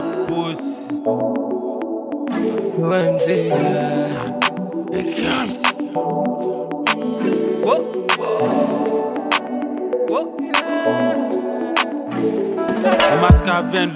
máa pósì. OMG. Ekams. Whoa. Whoa. Mo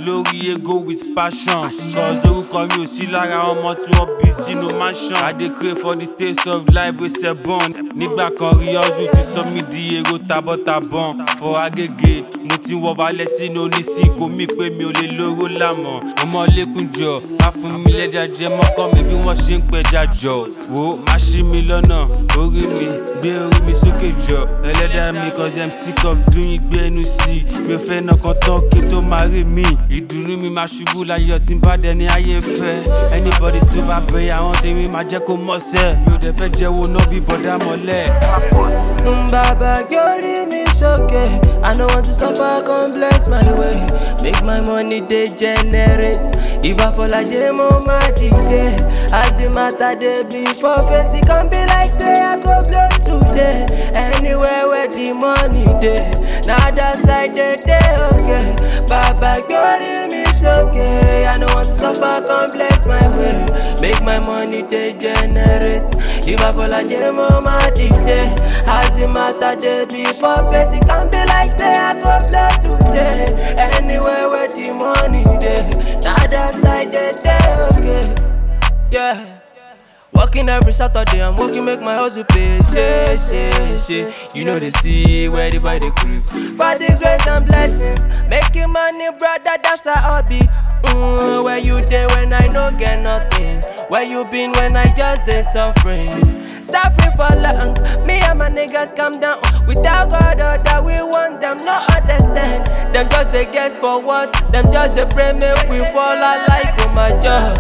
lórí ego with passion. Cause orúkọ mi ò sí lára ọmọ tí wọ́n bí sínú mansion. I dey crave for the taste of life wey ṣe born. Nígbà kan rí ọ̀zù ti sọ mí di èrò tabọ́tabọ́n. Fọ agége, mo ti wọ valentino onísìn kò mí pé mi ò lè lóró lámọ̀. Ọmọ lẹ́kùn jọ, má fún mi lẹ́jà jẹ mi bí wọ́n ṣe ń pẹja jọ. Wo má ṣí mi lọ́nà, orí mi gbé orí mi sókè jọ. Ẹlẹ́dàá mi cause I'm sick of doing gbẹ́nu sí i. Mi ò fẹ́ náà kan tán kí tó máa rí mi. Ìdùnnú mi máa ṣubú láyọ̀ tí n bá dẹni ayé fẹ́. Anybody tó bá bẹ àwọn tèmi máa jẹ́ kó mọ̀ọ́sẹ̀. Mi ò dẹ̀ fẹ́ jẹ́wọ́ náà bí bọ̀dá mọ́lẹ̀. Mm, Baba, carry me okay. I don't want to suffer, come bless my way. Make my money they generate. If I fall like Jemo day. As the matter they be for face, it can be like say I go blow today. Anywhere where the money day. Now that side they day okay. Baba, carry me okay. I don't want to suffer, come bless my. Make my money they generate. If I fall like Jemo day. As the matter they be face, it can't be like say I go blow today. Anywhere where the money day, now that side they okay. Yeah. Working every Saturday, I'm working, make my hustle pay. Shit, shit, shit. You know they see where the boy they creep. For the grace and blessings, making money, brother, that's a hobby. Mm, where you there when I no get? Where you been when I just dey suffering? Suffering for long, me and my niggas calm down. Without God that we want them not understand. Them just they guess for what? Them just they pray make we fall out like oh my job.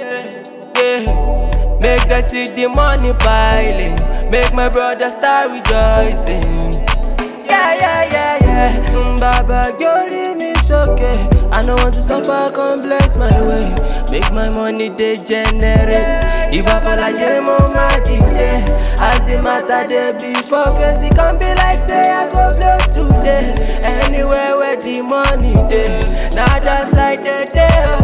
Yeah, yeah. Make them city money piling. Make my brother start rejoicing. I don't want to suffer, come bless my way. Make my money they generate. If I fall like Jemo day. As the matter they be for face, it can be like say I go blow today. Anywhere where the money day. Now that side they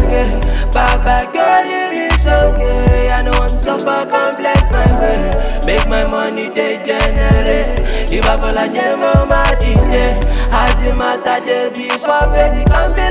okay. Baba, carry me okay. I don't want to suffer, come bless my way. Make my money they generate. If I fall like Jemo day. As the matter they be for face, it can be